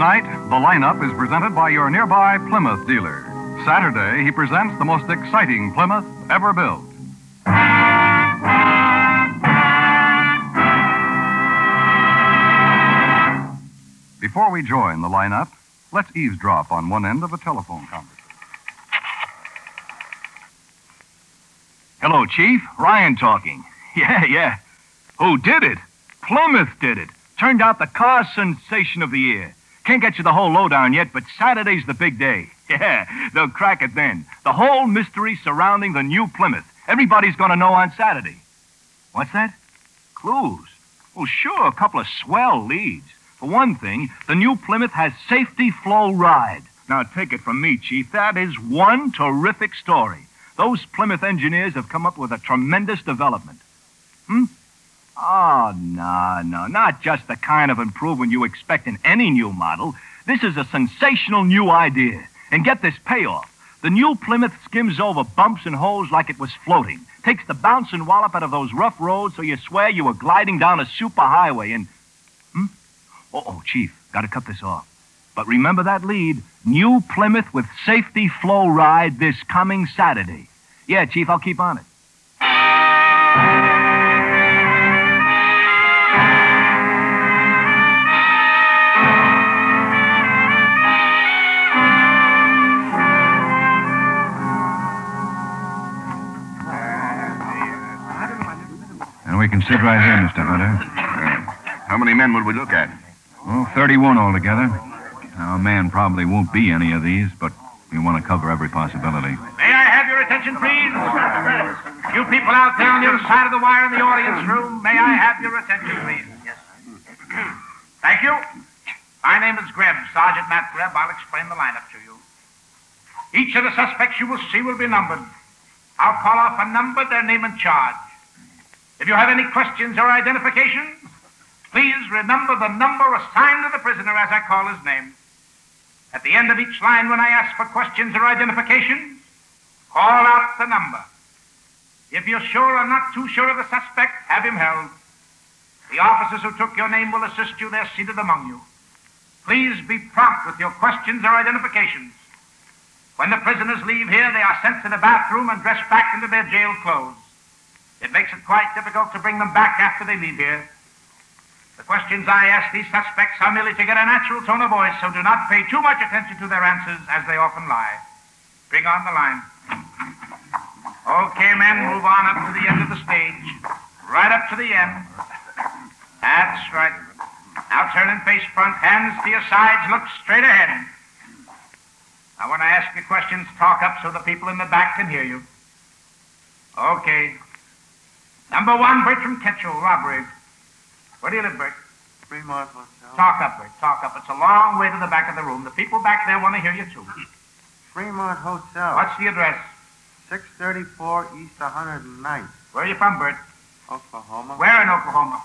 Tonight, the lineup is presented by your nearby Plymouth dealer. Saturday, he presents the most exciting Plymouth ever built. Before we join the lineup, let's eavesdrop on one end of a telephone conversation. Hello, Chief. Ryan talking. Yeah, yeah. Who did it? Plymouth did it. Turned out the car sensation of the year. Can't get you the whole lowdown yet, but Saturday's the big day. Yeah, they'll crack it then. The whole mystery surrounding the new Plymouth. Everybody's going to know on Saturday. What's that? Clues. Well, sure, a couple of swell leads. For one thing, the new Plymouth has safety flow ride. Now, take it from me, Chief, that is one terrific story. Those Plymouth engineers have come up with a tremendous development. Hmm? Oh, no, no, not just the kind of improvement you expect in any new model. This is a sensational new idea. And get this payoff. The new Plymouth skims over bumps and holes like it was floating. Takes the bounce and wallop out of those rough roads so you swear you were gliding down a superhighway and. Hmm? Oh, oh, Chief, gotta cut this off. But remember that lead. New Plymouth with safety flow ride this coming Saturday. Yeah, Chief, I'll keep on it. And we can sit right here, Mr. Hunter. How many men would we look at? Oh, 31 altogether. Now, a man probably won't be any of these, but we want to cover every possibility. May I have your attention, please? You people out there on the other side of the wire in the audience room, may I have your attention, please? Yes, sir. Thank you. My name is Grebb, Sergeant Matt Grebb. I'll explain the lineup to you. Each of the suspects you will see will be numbered. I'll call off a number, their name and charge. If you have any questions or identifications, please remember the number assigned to the prisoner as I call his name. At the end of each line, when I ask for questions or identifications, call out the number. If you're sure or not too sure of the suspect, have him held. The officers who took your name will assist you. They're seated among you. Please be prompt with your questions or identifications. When the prisoners leave here, they are sent to the bathroom and dressed back into their jail clothes. It makes it quite difficult to bring them back after they leave here. The questions I ask these suspects are merely to get a natural tone of voice, so do not pay too much attention to their answers, as they often lie. Bring on the line. Okay, men, move on up to the end of the stage. Right up to the end. That's right. Now turn and face front, hands to your sides, look straight ahead. Now, when I ask you questions, talk up so the people in the back can hear you. Okay. Number one, Bertram Ketchell, robbery. Where do you live, Bert? Fremont Hotel. Talk up, Bert. Talk up. It's a long way to the back of the room. The people back there want to hear you, too. Fremont Hotel. What's the address? 634 East 109th, Where are you from, Bert? Oklahoma. Where in Oklahoma?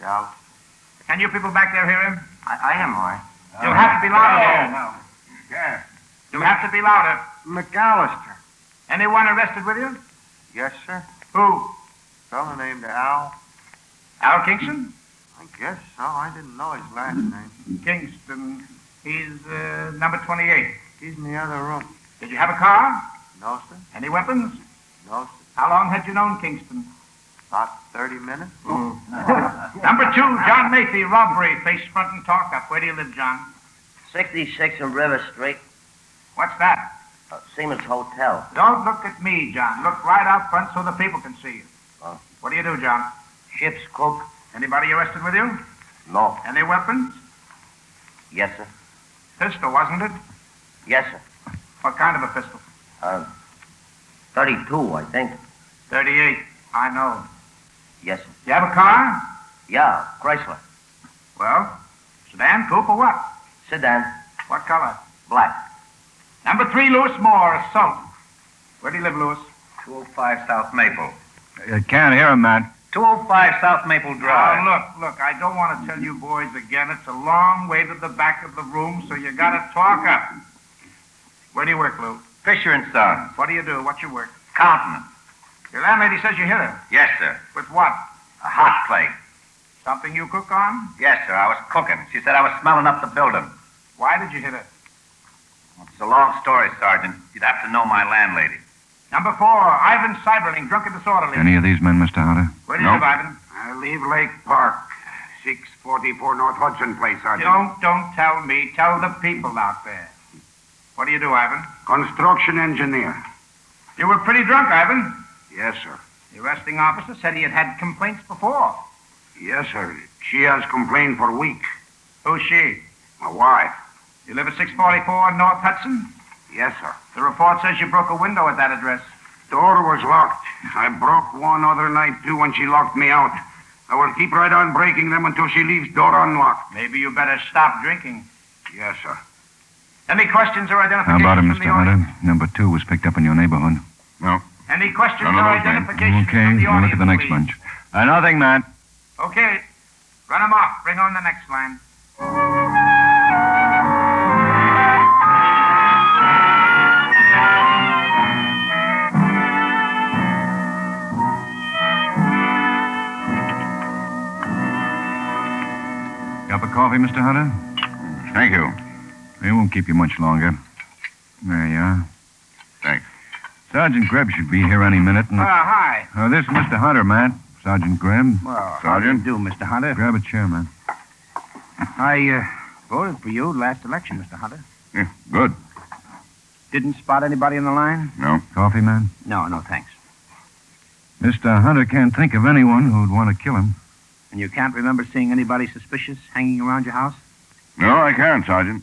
Dallas. Can you people back there hear him? I, I am, all right. You'll have to be louder. no. Yeah. You'll have to be louder. McAllister. Anyone arrested with you? Yes, sir. Who? Fellow named Al. Al Kingston? I guess so. I didn't know his last name. Kingston. He's uh, number 28. He's in the other room. Did you have a car? No, sir. Any weapons? No, sir. How long had you known Kingston? About 30 minutes. Number two, John Mayfield, robbery. Face front and talk up. Where do you live, John? 66 on River Street, What's that? uh, Siemens Hotel. Don't look at me, John. Look right out front so the people can see you. What do you do, John? Ship's cook. Anybody arrested with you? No. Any weapons? Yes, sir. Pistol, wasn't it? Yes, sir. What kind of a pistol? Uh, 32, I think. 38. I know. Yes, sir. You have a car? Yeah, Chrysler. Well, sedan, coupe, or what? Sedan. What color? Black. Number three, Lewis Moore, assault. Where do you live, Lewis? 205 South Maple. I can't hear him, Matt. 205 South Maple Now, Drive. Oh, look, look, I don't want to tell you boys again. It's a long way to the back of the room, so you got to talk up. Where do you work, Lou? Fisher and Son. What do you do? What's your work? Countenance. Your landlady says you hit her. Yes, sir. With what? A hot plate. Something you cook on? Yes, sir. I was cooking. She said I was smelling up the building. Why did you hit her? It's a long story, Sergeant. You'd have to know my landlady. Number four, Ivan Cyberling, drunk and disorderly. Any of these men, Mr. Hunter? Where do you live, Ivan? I leave Lake Park. 644 North Hudson Place, Sergeant. Don't, don't tell me. Tell the people out there. What do you do, Ivan? Construction engineer. You were pretty drunk, Ivan. Yes, sir. The arresting officer said he had had complaints before. Yes, sir. She has complained for weeks. Who's she? My wife. You live at 644 North Hudson? Yes, sir. The report says you broke a window at that address. Door was locked. I broke one other night, too, when she locked me out. I will keep right on breaking them until she leaves door unlocked. Maybe you better stop drinking. Yes, sir. Any questions or identification? How about him, Mr. Hunter? Number two was picked up in your neighborhood. No. Any questions None of or those men. identifications Okay, from the we'll look at the next please? bunch. Uh, nothing, Matt. Okay. Run them off. Bring on the next line. Coffee, Mr. Hunter? Thank you. We won't keep you much longer. There you are. Thanks. Sergeant Grebb should be here any minute. And, Ah, hi. uh, this is Mr. Hunter, Matt. Sergeant Grebb. Well, Sergeant? do, Mr. Hunter? Grab a chair, man. I uh, voted for you last election, Mr. Hunter. Yeah, good. Didn't spot anybody in the line? No. Coffee, man? No, no, thanks. Mr. Hunter can't think of anyone who'd want to kill him. And you can't remember seeing anybody suspicious hanging around your house? No, I can't, Sergeant.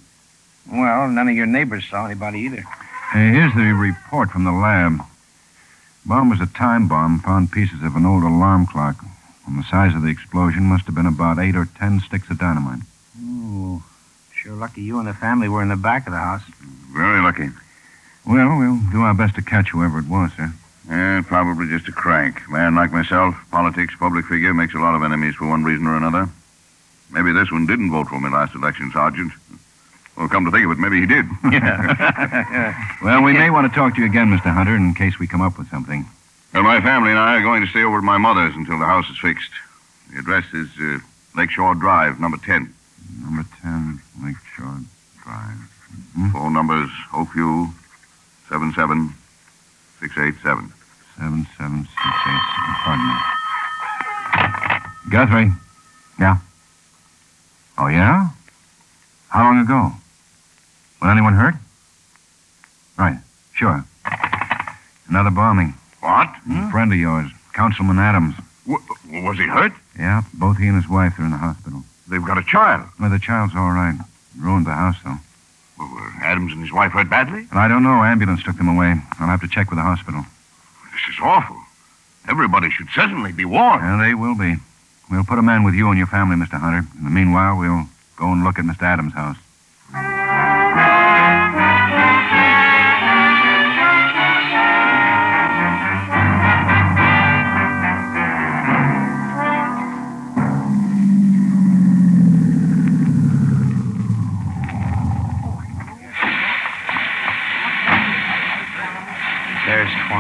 Well, none of your neighbors saw anybody either. Hey, here's the report from the lab. Bomb was a time bomb, found pieces of an old alarm clock. And the size of the explosion must have been about eight or ten sticks of dynamite. Oh, sure lucky you and the family were in the back of the house. Very lucky. Well, we'll do our best to catch whoever it was, sir. Yeah, probably just a crank. Man like myself, politics, public figure, makes a lot of enemies for one reason or another. Maybe this one didn't vote for me last election, Sergeant. Well, come to think of it, maybe he did. Well, we may want to talk to you again, Mr. Hunter, in case we come up with something. Well, my family and I are going to stay over at my mother's until the house is fixed. The address is uh, Lakeshore Drive, number 10. Number 10, Lakeshore Drive. Phone numbers OQ 77687. 7768. Pardon me. Guthrie. Yeah? Oh, yeah? How long ago? Was anyone hurt? Right. Sure. Another bombing. What? A hmm? friend of yours, Councilman Adams. W- was he hurt? Yeah, both he and his wife are in the hospital. They've got a child. Well, the child's all right. Ruined the house, though. Well, were Adams and his wife hurt badly? I don't know. Ambulance took them away. I'll have to check with the hospital. This is awful. Everybody should certainly be warned. And they will be. We'll put a man with you and your family, Mr. Hunter. In the meanwhile, we'll go and look at Mr. Adams' house.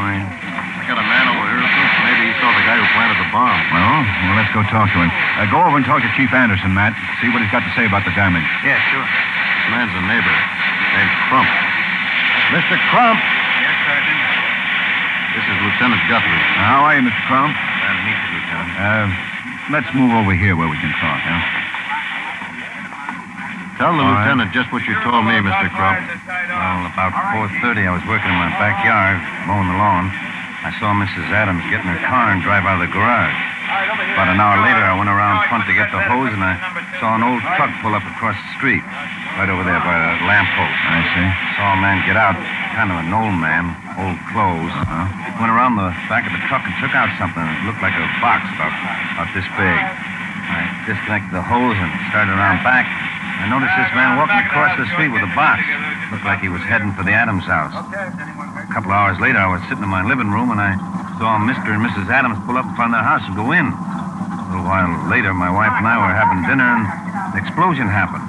There's I got a man over here. Maybe he saw the guy who planted the bomb. Well, well let's go talk to him. Uh, go over and talk to Chief Anderson, Matt. See what he's got to say about the damage. Yeah, sure. This man's a neighbor named Crump. Mr. Crump. Yes, Sergeant. This is Lieutenant Guthrie. How are you, Mr. Crump? Glad to meet you, Lieutenant. Uh, let's move over here where we can talk, huh? Tell the All right. lieutenant just what you told me, Mr. Crump. Well, about 4.30, I was working in my backyard, mowing the lawn. I saw Mrs. Adams get in her car and drive out of the garage. About an hour later, I went around front to get the hose, and I saw an old truck pull up across the street, right over there by the lamppost. I see. Saw a man get out, kind of an old man, old clothes. Uh-huh. Went around the back of the truck and took out something that looked like a box about, about this big. I disconnected the hose and started around back. I noticed this man walking across the street with a box. Looked like he was heading for the Adams house. A couple hours later, I was sitting in my living room and I saw Mr. and Mrs. Adams pull up in front of their house and go in. A little while later, my wife and I were having dinner and an explosion happened.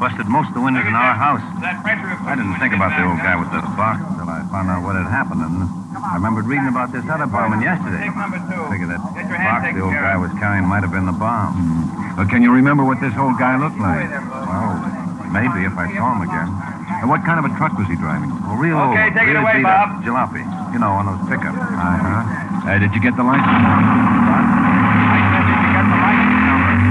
Busted most of the windows in our house. I didn't think about the old guy with the box until found out what had happened, and I remembered reading about this other bombing yesterday. Figured that box the old guy was carrying might have been the bomb. Well, can you remember what this old guy looked like? Well, maybe if I saw him again. And what kind of a truck was he driving? Well, real old. Okay, take it real away, beat Bob. Jalopy. You know, one of those pickups. Uh-huh. Uh, did you get the license?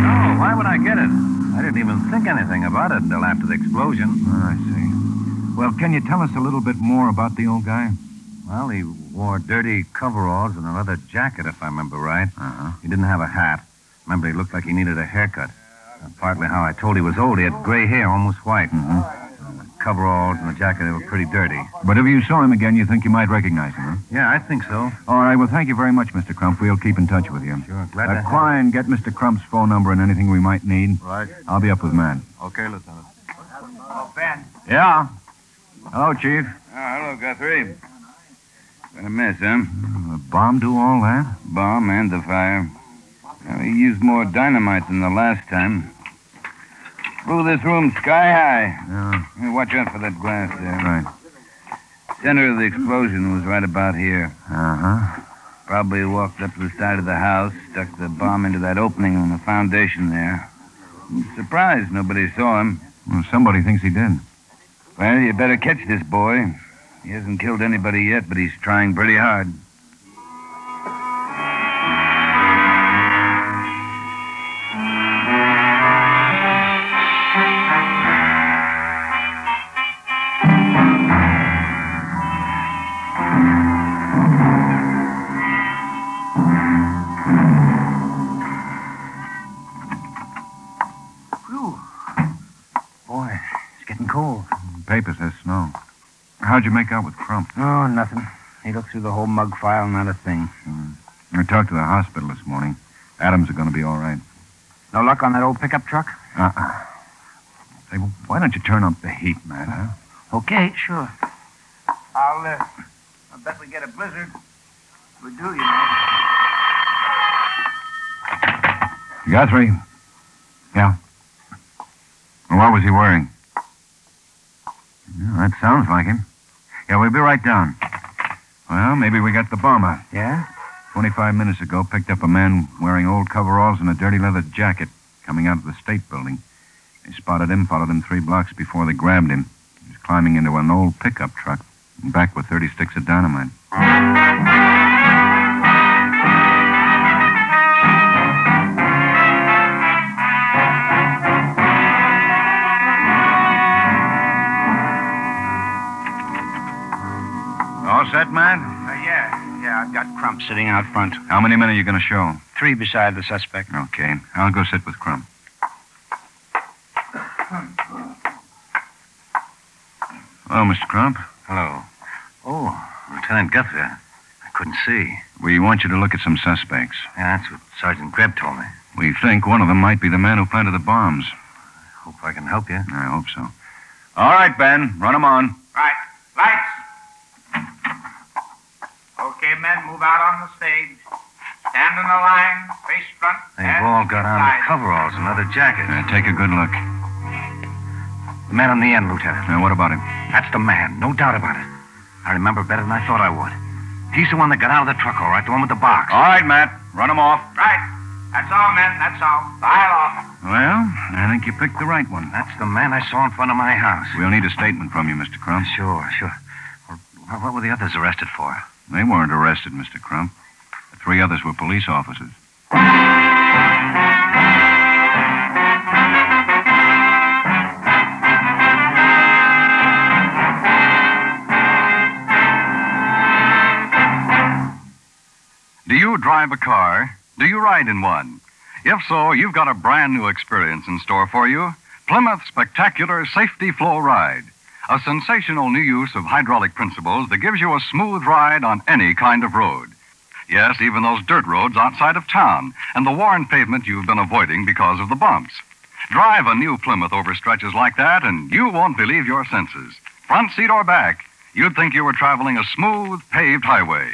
No, why would I get it? I didn't even think anything about it until after the explosion. Oh, I see. Well, can you tell us a little bit more about the old guy? Well, he wore dirty coveralls and a leather jacket, if I remember right. Uh-huh. He didn't have a hat. Remember, he looked like he needed a haircut. And partly how I told he was old, he had gray hair, almost white. Mm-hmm. The Coveralls and the jacket, they were pretty dirty. But if you saw him again, you think you might recognize him, huh? Yeah, I think so. All right, well, thank you very much, Mr. Crump. We'll keep in touch with you. Sure, glad to Uh, have Klein, get Mr. Crump's phone number and anything we might need. Right. I'll be up with man. Okay, Lieutenant. Oh, Ben. Yeah. Hello, Chief. Oh, hello, Guthrie. Been a mess, huh? The bomb do all that? Bomb and the fire. Well, he used more dynamite than the last time. Blew this room sky high. Yeah, Hey, watch out for that glass there. right. Center of the explosion was right about here. Uh-huh. Probably walked up to the side of the house, stuck the bomb into that opening on the foundation there. I'm surprised nobody saw him. Well, somebody thinks he did. Well, you better catch this boy. He hasn't killed anybody yet, but he's trying pretty hard. Boy, it's getting cold. Paper says snow. How'd you make out with Crump? Oh, nothing. He looked through the whole mug file, not a thing. I talked to the hospital this morning. Adams are going to be all right. No luck on that old pickup truck? Uh-uh. Say, why don't you turn up the heat, man, huh? Okay, sure. I'll, uh, I bet we get a blizzard. We do, you know. Guthrie. Yeah. Well, what was he wearing? Yeah, that sounds like him. Yeah, we'll be right down. Well, maybe we got the bomber. Yeah? 25 minutes ago, picked up a man wearing old coveralls and a dirty leather jacket coming out of the state building. They spotted him, followed him three blocks before they grabbed him. He was climbing into an old pickup truck and back with 30 sticks of dynamite. Crump sitting out front. How many men are you going to show? Three beside the suspect. Okay, I'll go sit with Crump. Hello, Mr. Crump. Hello. Oh, Lieutenant Guthrie. I couldn't see. We want you to look at some suspects. Yeah, that's what Sergeant Grebb told me. We think one of them might be the man who planted the bombs. Hope I can help you. I hope so. All right, Ben. Run them on. Right. Lights. Okay, men, move out on the stage. Stand in a line, face front. They've all got on side. coveralls and leather jackets. Uh, take a good look. The man on the end, Lieutenant. Now, what about him? That's the man, no doubt about it. I remember better than I thought I would. He's the one that got out of the truck, all right, the one with the box. All right, Matt. Run him off. Right. That's all, men. That's all. File off. Well, I think you picked the right one. That's the man I saw in front of my house. We'll need a statement from you, Mr. Crump. Sure, sure. Well, what were the others arrested for? They weren't arrested, Mr. Crump. The three others were police officers. Do you drive a car? Do you ride in one? If so, you've got a brand new experience in store for you. Plymouth Spectacular Safety Flow Ride. A sensational new use of hydraulic principles that gives you a smooth ride on any kind of road. Yes, even those dirt roads outside of town and the worn pavement you've been avoiding because of the bumps. Drive a new Plymouth over stretches like that and you won't believe your senses. front seat or back, you'd think you were traveling a smooth, paved highway.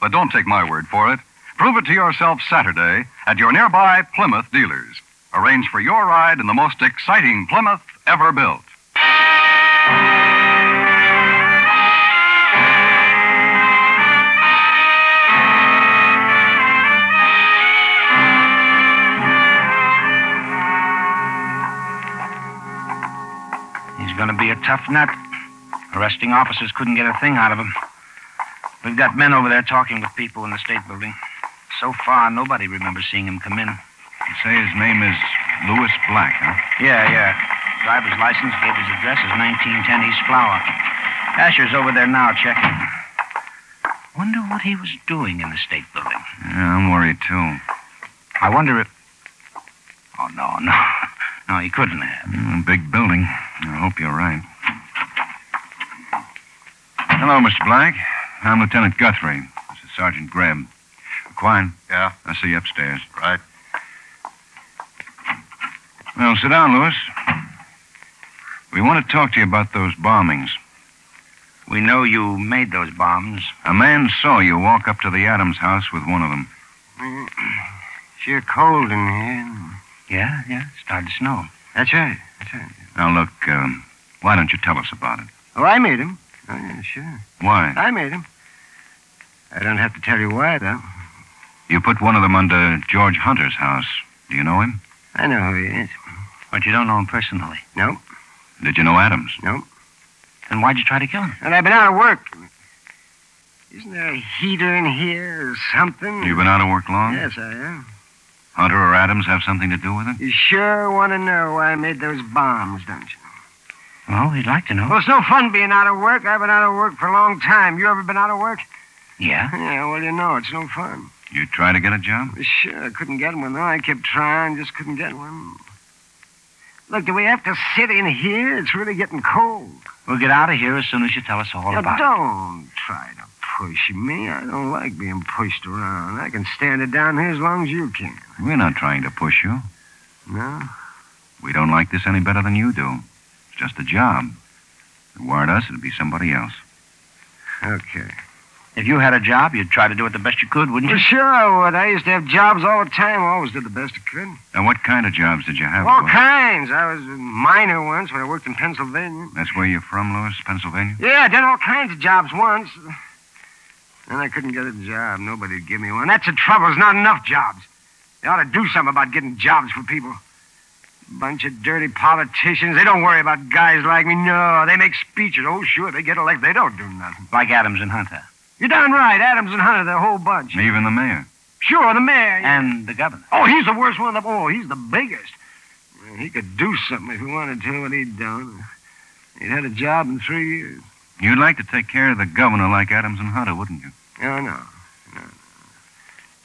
But don't take my word for it. Prove it to yourself Saturday at your nearby Plymouth dealers. Arrange for your ride in the most exciting Plymouth ever built. He's going to be a tough nut. Arresting officers couldn't get a thing out of him. We've got men over there talking with people in the state building. So far, nobody remembers seeing him come in. You say his name is Lewis Black, huh? Yeah, yeah. Driver's license gave his address as 1910 East Flower. Asher's over there now checking. Wonder what he was doing in the state building. Yeah, I'm worried, too. I wonder if. Oh, no, no. No, he couldn't have. Mm, big building. I hope you're right. Hello, Mr. Black. I'm Lieutenant Guthrie. This is Sergeant Grebb. Quine. Yeah? I see you upstairs. Right. Well, sit down, Lewis. We want to talk to you about those bombings. We know you made those bombs. A man saw you walk up to the Adams house with one of them. Sure cold in here. Yeah, yeah. Started to snow. That's right. That's right. Now, look, um, why don't you tell us about it? Oh, I made him. Oh, yeah, sure. Why? I made him. I don't have to tell you why, though. You put one of them under George Hunter's house. Do you know him? I know who he is. But you don't know him personally. Nope. Did you know Adams? Nope. Then why'd you try to kill him? And I've been out of work. Isn't there a heater in here or something? You've been out of work long? Yes, I am. Hunter or Adams have something to do with it? You sure want to know why I made those bombs, don't you? Well, we'd like to know. Well, it's no fun being out of work. I've been out of work for a long time. You ever been out of work? Yeah? Yeah, well, you know, it's no fun. You try to get a job? Sure, I couldn't get one, though. I kept trying, just couldn't get one. Look, do we have to sit in here? It's really getting cold. We'll get out of here as soon as you tell us all Now, about it. don't try to push me. I don't like being pushed around. I can stand it down here as long as you can. We're not trying to push you. No? We don't like this any better than you do. It's just a job. If it weren't us, it'd be somebody else. Okay. If you had a job, you'd try to do it the best you could, wouldn't Well, you? sure I would. I used to have jobs all the time. I always did the best I could. Now, what kind of jobs did you have? All kinds. I was a miner once when I worked in Pennsylvania. That's where you're from, Lewis, Pennsylvania? Yeah, I done all kinds of jobs once. Then I couldn't get a job. Nobody'd give me one. That's the trouble. There's not enough jobs. They ought to do something about getting jobs for people. Bunch of dirty politicians. They don't worry about guys like me. No, they make speeches. Oh, sure, they get elected. They don't do nothing. Like Adams and Hunter. You're darn right. Adams and Hunter, the whole bunch. Even the mayor. Sure, the mayor. yeah. And the governor. Oh, he's the worst one of them. Oh, he's the biggest. He could do something if he wanted to, but he'd done. He'd had a job in three years. You'd like to take care of the governor like Adams and Hunter, wouldn't you? No, no, no.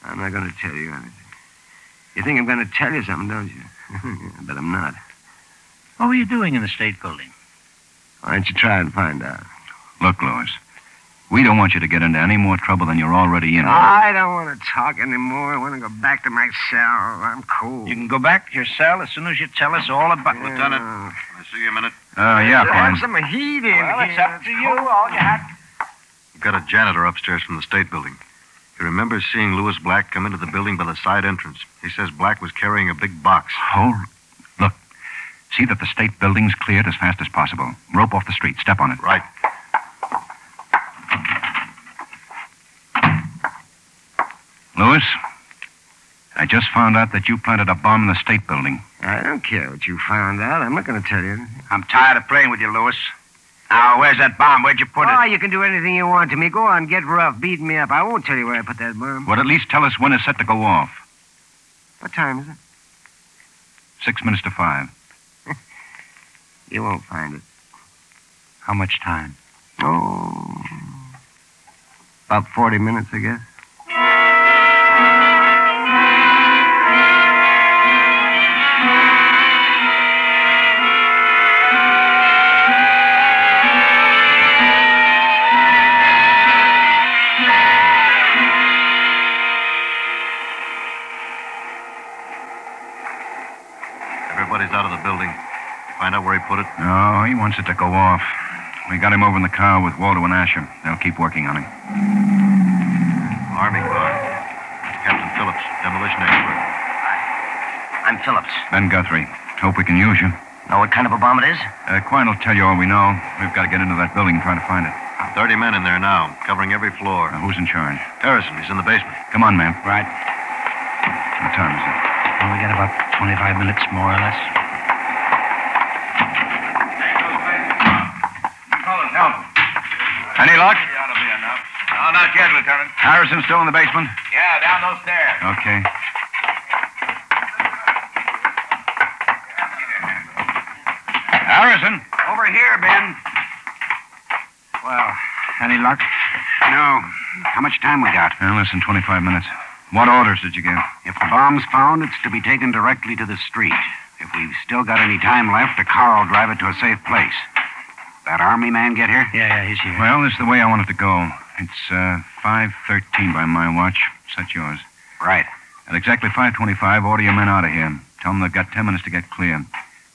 I'm not going to tell you anything. You think I'm going to tell you something, don't you? but I'm not. What were you doing in the state building? Why don't you try and find out? Look, Lewis, we don't want you to get into any more trouble than you're already in. I don't want to talk anymore. I want to go back to my cell. I'm cool. You can go back to your cell as soon as you tell us all about Yeah. Lieutenant. I see you a minute. Uh, yeah, Have Quine. some heat in Well, here. it's up to you. All you have We've got a janitor upstairs from the state building. He remembers seeing Lewis Black come into the building by the side entrance. He says Black was carrying a big box. Hold. Look. See that the state building's cleared as fast as possible. Rope off the street. Step on it. Right. Lewis, I just found out that you planted a bomb in the state building. I don't care what you found out. I'm not going to tell you. I'm tired of playing with you, Lewis. Now, where's that bomb? Where'd you put it? oh, you can do anything you want to me. Go on, get rough, beat me up. I won't tell you where I put that bomb. Well, at least tell us when it's set to go off. What time is it? Six minutes to five. You won't find it. How much time? Oh, about 40 minutes, I guess. Everybody's out of the building. Find out where he put it. No, he wants it to go off. We got him over in the car with Waldo and Asher. They'll keep working on him. Army car. Captain Phillips, demolition expert. I'm Phillips. Ben Guthrie. Hope we can use you. Know what kind of a bomb it is? Uh, Quine will tell you all we know. We've got to get into that building and try to find it. Thirty men in there now, covering every floor. Now, who's in charge? Harrison, he's in the basement. Come on, man. Right. What time is it? Well, we got about 25 minutes, more or less. Any luck? No, not yet, Lieutenant. Harrison still in the basement? Yeah, down those stairs. Okay. Harrison? Over here, Ben. Well, any luck? No. How much time we got? Uh, less than 25 minutes. What orders did you get? If the bomb's found, it's to be taken directly to the street. If we've still got any time left, a car will drive it to a safe place. That army man get here? Yeah, yeah, he's here. Well, this is the way I want it to go. It's uh, 5.13 by my watch. Set yours. Right. At exactly 5.25, order your men out of here. Tell them they've got 10 minutes to get clear.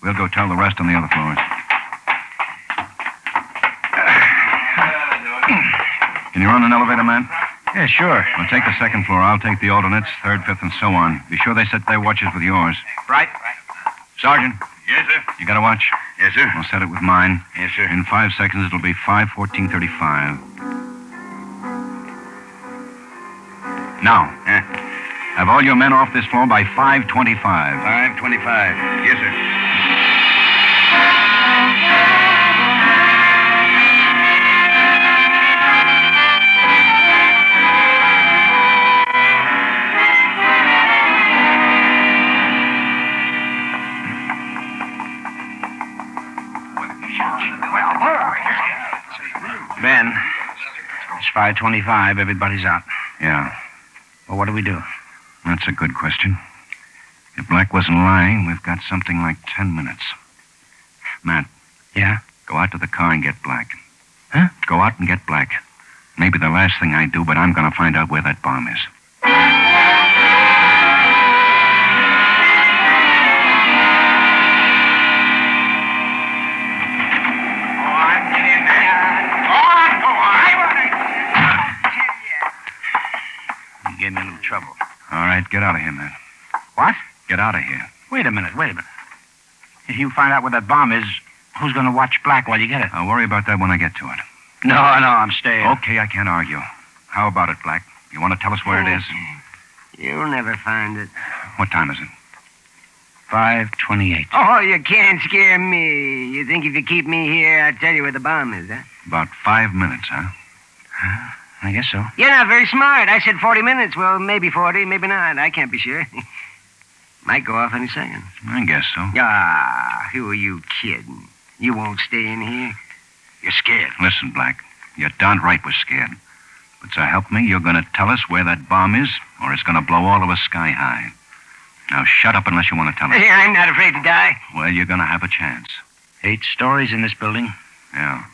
We'll go tell the rest on the other floors. Can you run an elevator, man? Yeah, sure. Well, take the second floor. I'll take the alternates, third, fifth, and so on. Be sure they set their watches with yours. Right. Sergeant, Yes, sir. you got a watch? Yes, sir. I'll set it with mine. Yes, sir. In five seconds, it'll be 5.14.35. Now, Huh? have all your men off this floor by 5.25. 525. Yes, sir. It's 5.25. Everybody's out. Yeah, Well, what do we do? that's a good question. If Black wasn't lying, we've got something like 10 minutes. Matt. Yeah? Go out to the car and get Black. Huh? Go out and get Black. Maybe the last thing I do, but I'm going to find out where that bomb is. Of here, Matt. What? Get out of here. Wait a minute, wait a minute. If you find out where that bomb is, who's going to watch Black while you get it? I'll worry about that when I get to it. No, no, I'm staying. Okay, I can't argue. How about it, Black? You want to tell us where it is? You'll never find it. What time is it? 5.28. Oh, you can't scare me. You think if you keep me here, I'll tell you where the bomb is, huh? About five minutes, huh? huh? I guess so. You're not very smart. I said 40 minutes. Well, maybe 40, maybe not. I can't be sure. Might go off any second. I guess so. Ah, who are you kidding? You won't stay in here. You're scared. Listen, Black. You're darn right we're scared. But so help me, you're going to tell us where that bomb is, or it's going to blow all of us sky high. Now shut up unless you want to tell us. I'm not afraid to die. Well, you're going to have a chance. Eight stories in this building. Yeah.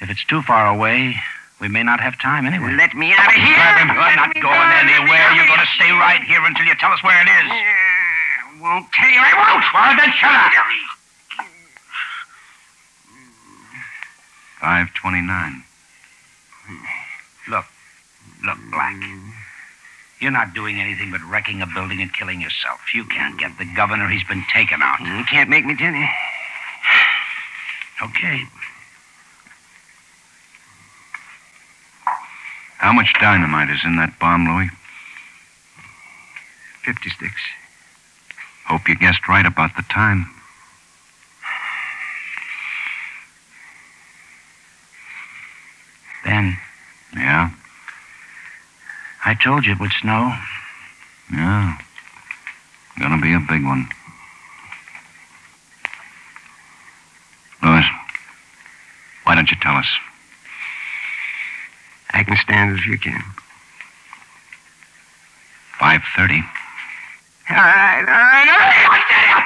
If it's too far away, we may not have time anyway. Let me out of here. Grab him. You're not going. Anywhere. You're going to stay right here until you tell us where it is. Yeah, won't tell you. I won't. Well, then shut up. 529. Look, look, Black. You're not doing anything but wrecking a building and killing yourself. You can't get the governor. He's been taken out. You can't make me tell you. Okay. How much dynamite is in that bomb, Louis? 50 sticks. Hope you guessed right about the time. Ben, Yeah? I told you it would snow. Yeah. Gonna be a big one. Louis, why don't you tell us? I can stand it if you can. 5.30. All right, all right, all right.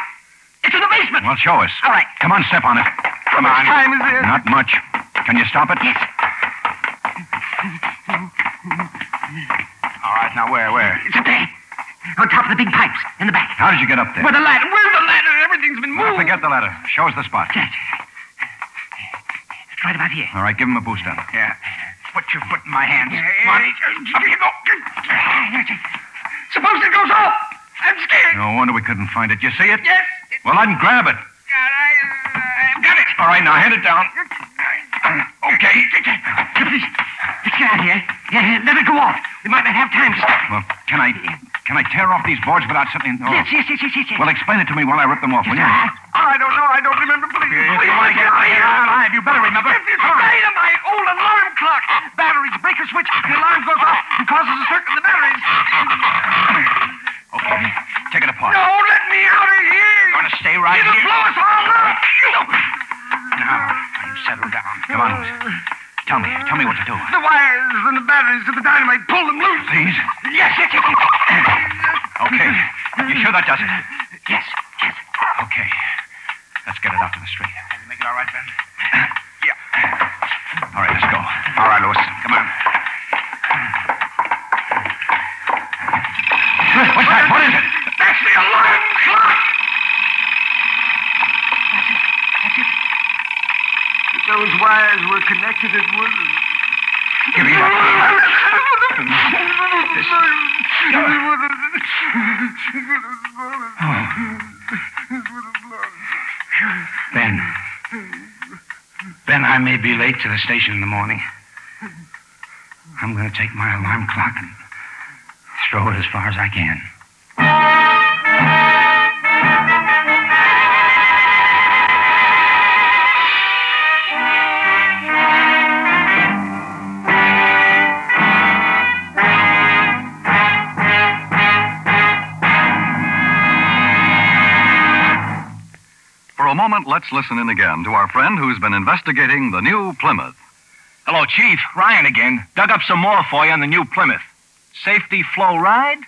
It's in the basement. Well, show us. All right. Come on, step on it. Come on. time is it? Not much. Can you stop it? Yes. All right, now where, where? It's up there. On top of the big pipes in the back. How did you get up there? Where the ladder? Where's the ladder? Everything's been Well, moved. forget the ladder. Show us the spot. right about here. All right, give him a boost up. Yeah. Put your foot in my hands. Come on. Up you go. Suppose it goes off. I'm scared. No wonder we couldn't find it. You see it? Yes. Well, then grab it. I, uh, I've got it. All right, now hand it down. Okay. Please, get out of here. Yeah, let it go off. We might not have time to stop. Well, can I can I tear off these boards without something? Oh. Yes, yes, yes, yes, yes. yes. Well, explain it to me while I rip them off, will you? I don't know. I don't remember. Please. Uh, if you want to get me alive, you better remember. It's dynamite. Old alarm clock. Batteries, breaker switch. The alarm goes off and causes a circuit in the batteries. Okay, take it apart. No, let me out of here. You're Gonna stay right It'll here. blow us all up. Now, you settle down. Come on, Tell me, tell me what to do. The wires and the batteries of the dynamite. Pull them loose. Please. Yes, yes, yes. yes. Okay. You sure that does it? Yes, yes. Okay. Let's get it out to the street. Make it all right, Ben? yeah. All right, let's go. All right, Louis. Come on. What's that? What is it? That's the alarm clock. If those wires were connected, it would. Give me that. Ben. Ben, I may be late to the station in the morning. I'm going to take my alarm clock and throw it as far as I can. Moment, let's listen in again to our friend who's been investigating the new Plymouth. Hello, Chief. Ryan again. Dug up some more for you on the new Plymouth. Safety flow ride?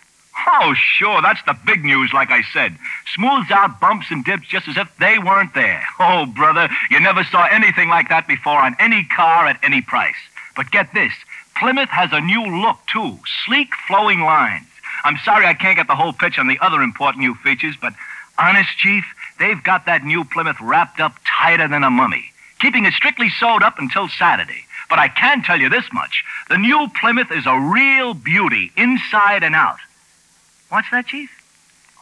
Oh, sure. That's the big news, like I said. Smooths out bumps and dips just as if they weren't there. Oh, brother, you never saw anything like that before on any car at any price. But get this Plymouth has a new look, too. Sleek, flowing lines. I'm sorry I can't get the whole pitch on the other important new features, but honest, Chief, they've got that new Plymouth wrapped up tighter than a mummy, keeping it strictly sewed up until Saturday. But I can tell you this much the new Plymouth is a real beauty, inside and out. What's that, Chief?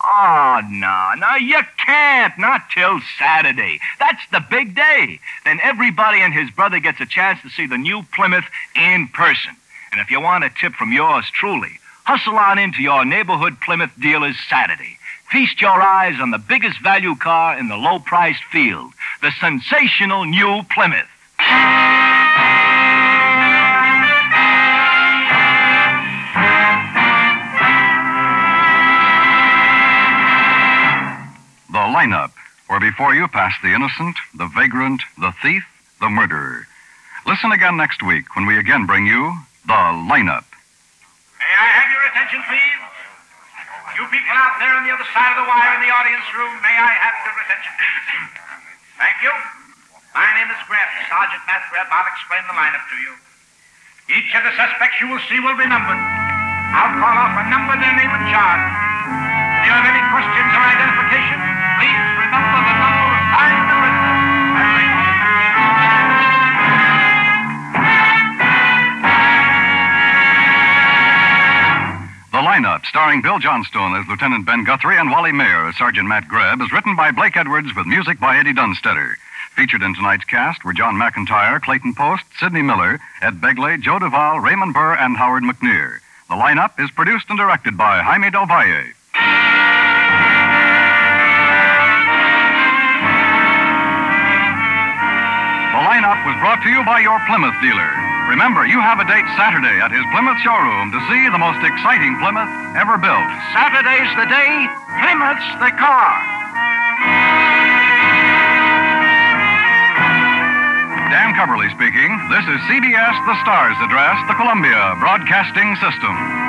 Oh, no, no, you can't. Not till Saturday. That's the big day. Then everybody and his brother gets a chance to see the new Plymouth in person. And if you want a tip from yours truly, hustle on into your neighborhood Plymouth dealers Saturday. Feast your eyes on the biggest value car in the low priced field, the sensational new Plymouth. The lineup, where before you pass the innocent, the vagrant, the thief, the murderer. Listen again next week when we again bring you the lineup. May I have your attention, please? You people out there on the other side of the wire in the audience room, may I have your attention. Thank you. My name is Grebb, Sergeant Matt Grebb. I'll explain the lineup to you. Each of the suspects you will see will be numbered. I'll call off a number, their name, and charge. If you have any questions or identification, lineup, starring Bill Johnstone as Lieutenant Ben Guthrie and Wally Maher as Sergeant Matt Grebb, is written by Blake Edwards with music by Eddie Dunstedter. Featured in tonight's cast were John McIntyre, Clayton Post, Sidney Miller, Ed Begley, Joe Duvall, Raymond Burr, and Howard McNear. The lineup is produced and directed by Jaime Del Valle. The lineup was brought to you by your Plymouth dealer. Remember, you have a date Saturday at his Plymouth showroom to see the most exciting Plymouth ever built. Saturday's the day. Plymouth's the car. Dan Cubberly speaking. This is CBS, the Stars address, the Columbia Broadcasting System.